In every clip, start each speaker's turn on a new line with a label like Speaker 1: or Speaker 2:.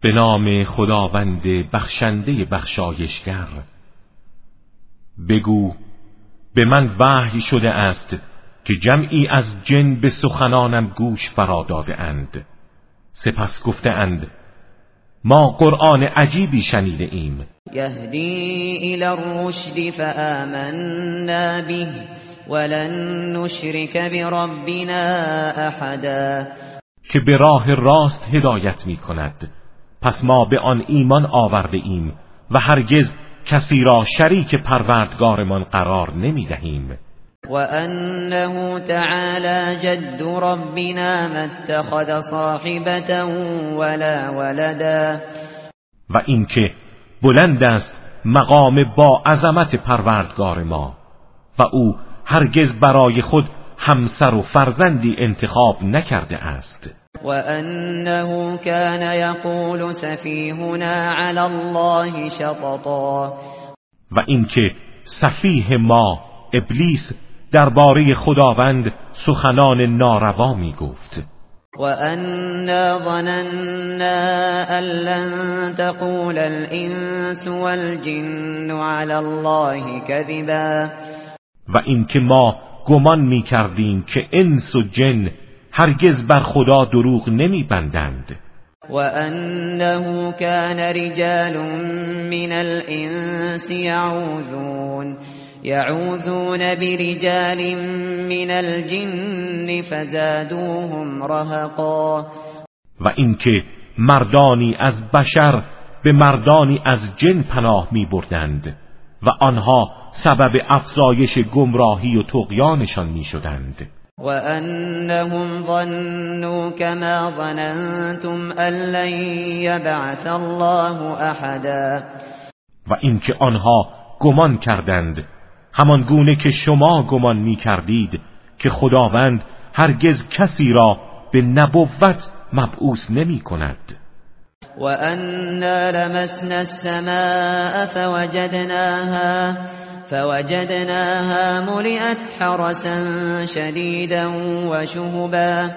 Speaker 1: به نام خداوند بخشنده بخشایشگر. بگو به من وحی شده است که جمعی از جن به سخنانم گوش فرا داده اند. سپس گفته اند ما قرآن عجیبی شنیده ایم.
Speaker 2: یهدی الى الرشد فآمنا به ولن نشرک بربنا احدا.
Speaker 1: که به راه راست هدایت می کند پس ما به آن ایمان آورده ایم و هرگز کسی را شریک پروردگارمان قرار نمی دهیم
Speaker 2: وأنه تعالى جد ربنا ما اتخذ صاحبة ولا ولدا.
Speaker 1: و اینکه بلند است مقام با عظمت پروردگار ما و او هرگز برای خود همسر و فرزندی انتخاب نکرده است.
Speaker 2: و انه كان یقول سفیهنا علی الله شططا.
Speaker 1: و اینکه سفیه ما ابلیس درباره خداوند سخنان ناروا می گفت
Speaker 2: و انا ظننا ان لن تقول الانس والجن على الله كذبا.
Speaker 1: و اینکه ما گمان می کردیم که انس و جن هرگز بر خدا دروغ نمی بندند
Speaker 2: و انه كان رجال من الانس يعوذون يعوذون برجال من الجن فزادوهم رهقا.
Speaker 1: و اینکه مردانی از بشر به مردانی از جن پناه می بردند و آنها سبب افزایش گمراهی و تقیانشان می شدند
Speaker 2: و انهم ظنوا كما ظننتم ان لن يبعث الله احدا
Speaker 1: و اینکه آنها گمان کردند. همان گونه که شما گمان می کردید که خداوند هرگز کسی را به نبوت مبعوث نمی کند
Speaker 2: و انا لمسنا السماء فوجدناها فوجدناها ملئت حرسا شدیدا و شهبا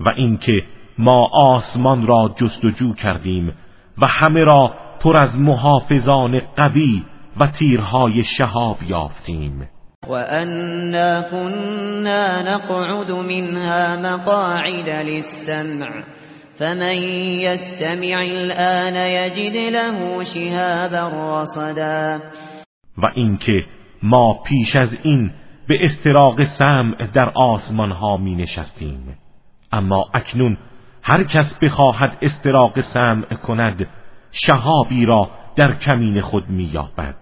Speaker 1: و اینکه ما آسمان را جستجو کردیم و همه را پر از محافظان قوی و تیرهای شهاب یافتیم.
Speaker 2: و انا كنا نقعد منها مقاعد للسمع فمن يستمع الان يجد له شهابا رصدا.
Speaker 1: و اینکه ما پیش از این به استراق سمع در آسمان ها می نشستیم اما اکنون هر کس بخواهد استراق سمع کند شهابی را در کمین خود مییابد.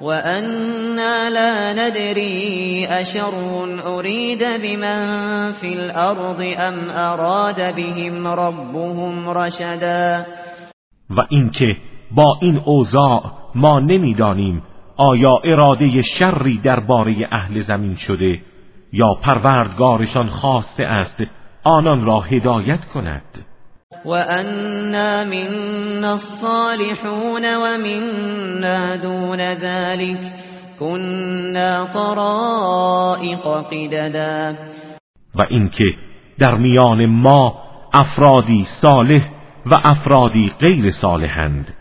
Speaker 2: و انا لا ندری اشر ارید بمن فی الارض ام اراد بهم ربهم رشدا.
Speaker 1: و اینکه با این اوضاع ما نمی‌دانیم آیا اراده شری درباره اهل زمین شده یا پروردگارشان خواسته است آنان را هدایت کند؟
Speaker 2: وأنا منا الصالحون ومنا دون ذلك كنا طرائق قددا.
Speaker 1: و اینکه در میان ما افرادی صالح و افرادی غیر صالحند.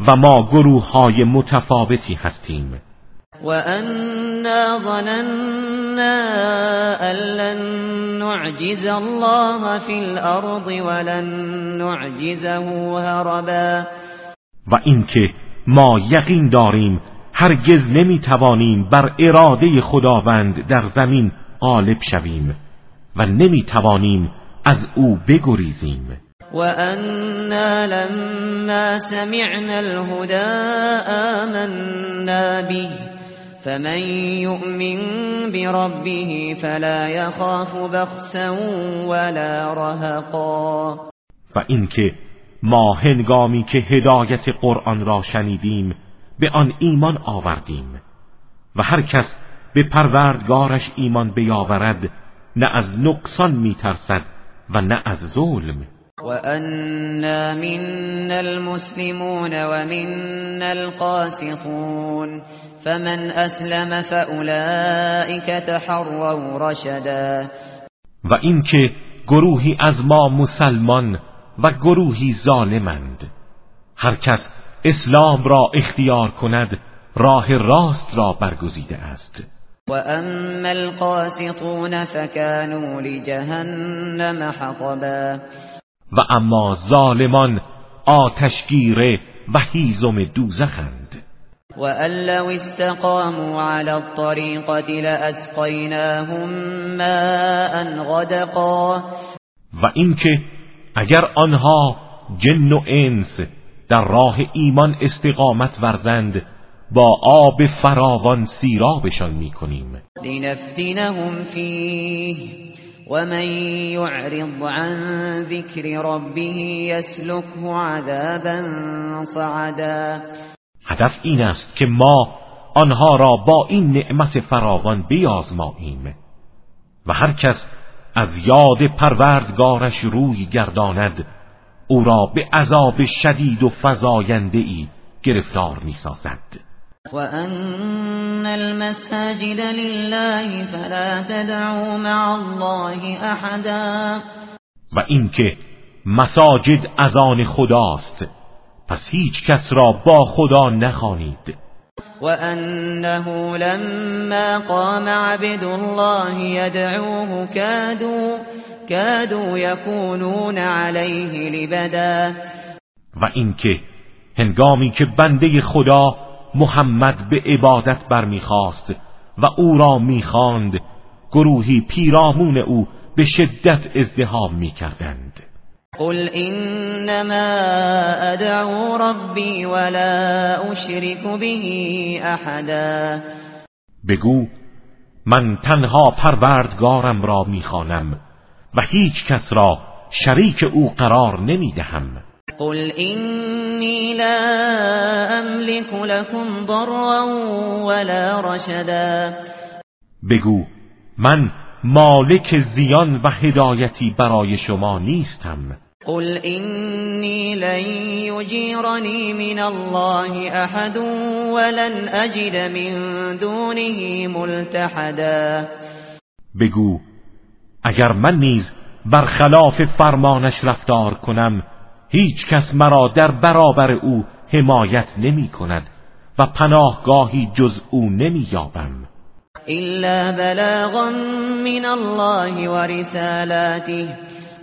Speaker 1: و ما گروه های متفاوتی هستیم.
Speaker 2: وأنا ظننا أن لن نعجز الله في الأرض ولن نعجزه هربا.
Speaker 1: و اینکه ما یقین داریم هرگز نمی‌توانیم بر اراده خداوند در زمین غالب شویم و نمی‌توانیم از او بگریزیم.
Speaker 2: وأنا لما سمعنا الهدى آمنا به فمن يؤمن بربه فلا يخاف بخسا ولا رهقا
Speaker 1: و اینکه ما هنگامی که هدایت قرآن را شنیدیم به آن ایمان آوردیم. و هر کس به پروردگارش ایمان بیاورد نه از نقصان میترسد و نه از ظلم.
Speaker 2: وأنا منا المسلمون ومنا القاسطون فمن أسلم فأولئك تحروا رشدا
Speaker 1: و اینکه گروهی از ما مسلمان و گروهی ظالمند. هر کس اسلام را اختیار کند راه راست را برگزیده است.
Speaker 2: و اما القاسطون فكانوا لجهنم حطبا
Speaker 1: و اما ظالمان آتشگیره و هیزم دوزخند.
Speaker 2: و لو استقاموا على الطریقة لأسقیناهم ماء غدقا.
Speaker 1: و اینکه اگر آنها جن و انس در راه ایمان استقامت ورزند با آب فراوان سیرابشان می‌کنیم.
Speaker 2: لنفتنهم فیه ومن يعرض عن ذكر ربه يسلكه عذابا صعدا.
Speaker 1: هدف این است که ما آنها را با این نعمت فراوان بیازماییم و هر کس از یاد پروردگارش روی گرداند او را به عذاب شدید و فزاینده ای گرفتار می سازد
Speaker 2: وأن المساجد لله فلا تدعوا مع الله احدا
Speaker 1: و اینکه مساجد از آن خداست پس هیچ کس را با خدا نخوانید.
Speaker 2: وأنه لما قام عبد الله يدعوه كادوا كادوا يكونون عليه لبدا
Speaker 1: و اینکه هنگامی که بنده خدا محمد به عبادت برمیخواست و او را می‌خواند. گروهی پیرامون او به شدت ازدهام می‌کردند.
Speaker 2: قل انما ادعو ربی ولا اشرك به احدا.
Speaker 1: بگو من تنها پروردگارم را می‌خوانم و هیچ کس را شریک او قرار نمی‌دهم.
Speaker 2: قل إني لا أملك لكم ضرا ولا رشدا.
Speaker 1: بگو من مالک زیان و هدایتی برای شما نیستم.
Speaker 2: قل إني لن يجيرني من الله أحد ولن أجد من دونه ملتحدا.
Speaker 1: بگو اگر من نیز برخلاف فرمانش رفتار کنم هیچ کس مرا در برابر او حمایت نمی کند و پناهگاهی جز او نمی یابم.
Speaker 2: إلا بلاغا من الله ورسالاته.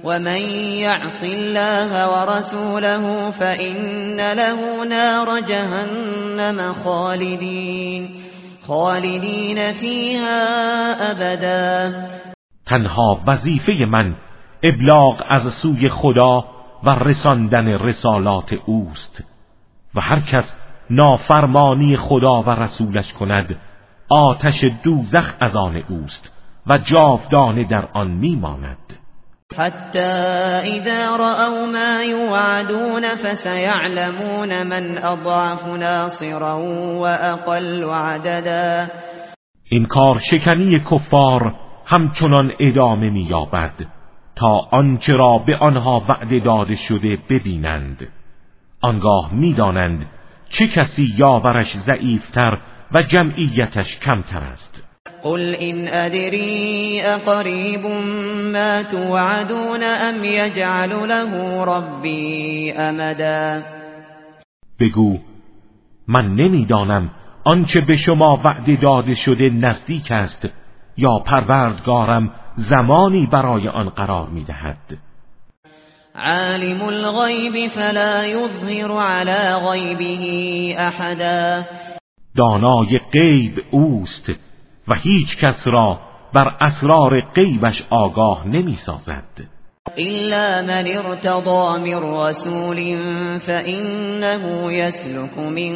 Speaker 2: ومن يعص الله ورسوله فإن له نار جهنم خالدين. خالدين فيها أبدا.
Speaker 1: تنها وظیفه من ابلاغ از سوی خدا و رساندن رسالات اوست و هر کس نافرمانی خدا و رسولش کند آتش دوزخ از آن اوست و جاودانه در آن میماند.
Speaker 2: حتی اذا رأوا ما يوعدون فسيعلمون من اضعف ناصرا واقل عددا.
Speaker 1: این کار شکنی کفار همچنان ادامه مییابد. تا آنچه را به آنها وعده داده شده ببینند. آنگاه می‌دانند چه کسی یاورش ضعیفتر و جمعیتش کمتر است.
Speaker 2: قل إن أدري أقريب ما توعدون ام يجعل له ربي امدا.
Speaker 1: بگو من نمی‌دانم آنچه به شما وعده داده شده نزدیک است یا پروردگارم زمانی برای آن قرار می‌دهد.
Speaker 2: عالم الغیب فلا یظهر على غیبه احدا.
Speaker 1: دانای غیب اوست و هیچ کس را بر اسرار غیبش آگاه نمی سازد
Speaker 2: إلا من ارتضى من رسول فإنه يسلك من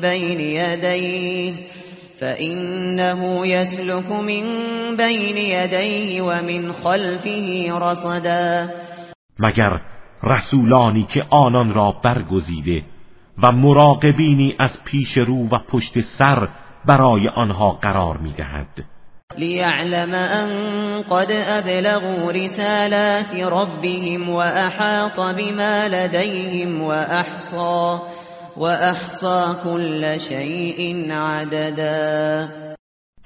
Speaker 2: بين يديه فإنه يسلك من بين يديه ومن خلفه رصدا
Speaker 1: مگر رسولانی که آنان را برگزیده و مراقبینی از پیش رو و پشت سر برای آنها قرار می‌دهد.
Speaker 2: لیعلم ان قد ابلغوا رسالات ربهم واحاط بما لديهم واحصى واحصى كل شيء عددا.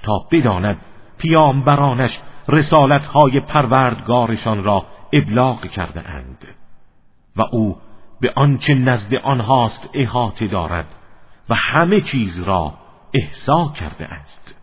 Speaker 1: تا بداند پیامبرانش رسالتهای پروردگارشان را ابلاغ کرده اند و او به آنچه نزد آنهاست احاطه دارد و همه چیز را احسا کرده است